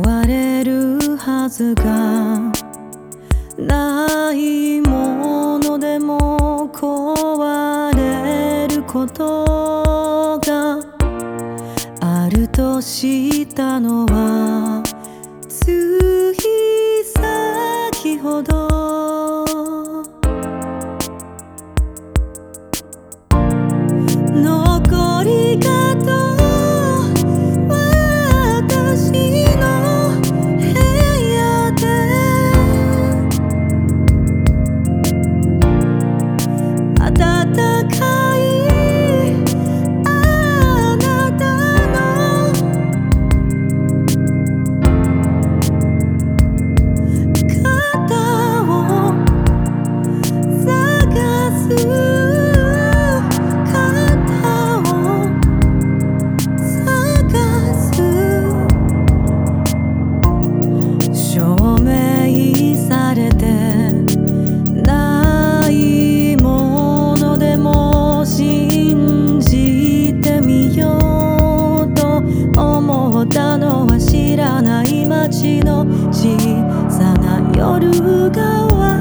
われるはずがないものでも壊れることがあるとしたのはつい先ほど的看。私の小さな夜がわ